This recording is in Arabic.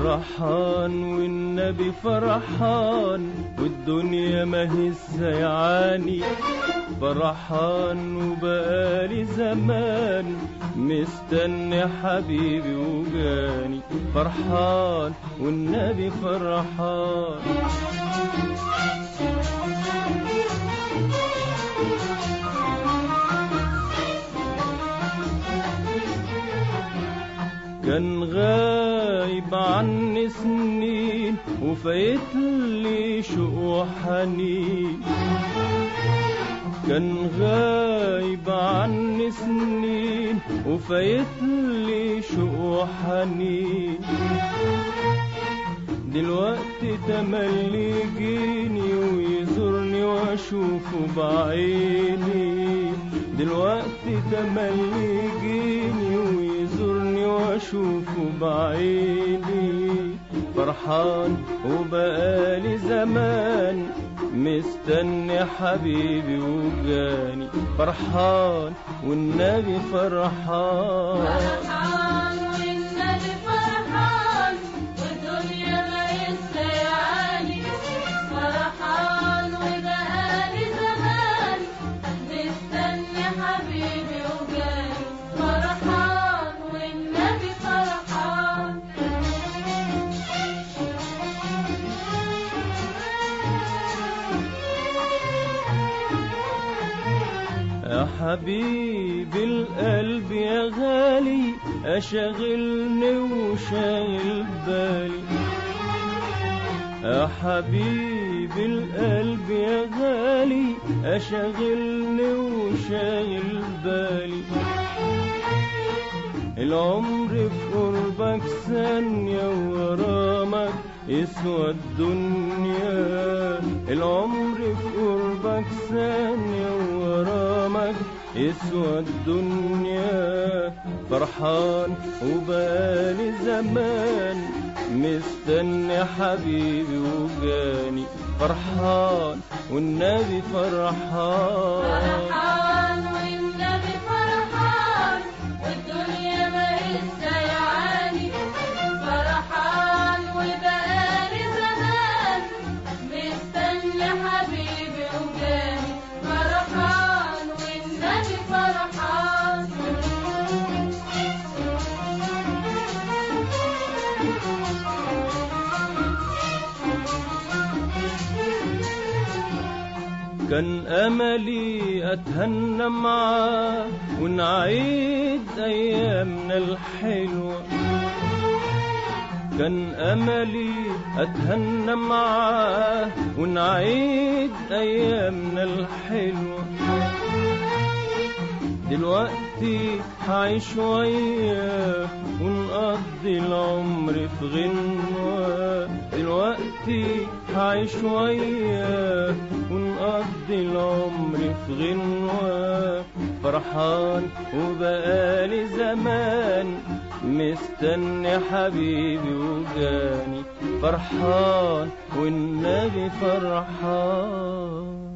فرحان والنبي فرحان والدنيا ما هي سيعاني فرحان وبقالي زمان مستني حبيبي وجاني. فرحان والنبي فرحان. كان غايب عني سنين وفايت لي شوق وحنين كان غايب عني سنين وفايت لي شوق وحنين دلوقتي تملي يجيني ويزورني وأشوفه بعيني. دلوقتي تملي يجيني ويزورني واشوفه بعيني فرحان وبقالي زمان مستني حبيبي وجاني. فرحان والنبي فرحان. فرحان والنبي فرحان والدنيا فرحان زمان مستني حبيبي وجاني. يا حبيب القلب يا غالي أشغلني وشاغل بالي. يا حبيب القلب يا غالي أشغلني وشاغل بالي. العمر في قربك ثانية وغرامك يسوى الدنيا العمر في قربك ثانية يسوى الدنيا فرحان وبقالي زمان مستني حبيبي وجاني فرحان والنبي فرحان. فرحان. كان أملي أتهنى معاه ونعيد أيامنا الحلوة. كان أملي أتهنى معاه ونعيد أيامنا الحلوة. دلوقتي هعيش وياه ونقضي العمر في غنوة. دلوقتي هعيش وياه ونقضي العمر في غنوة فرحان وبقالي زمان. مستني حبيبي وجاني فرحان والنبي فرحان.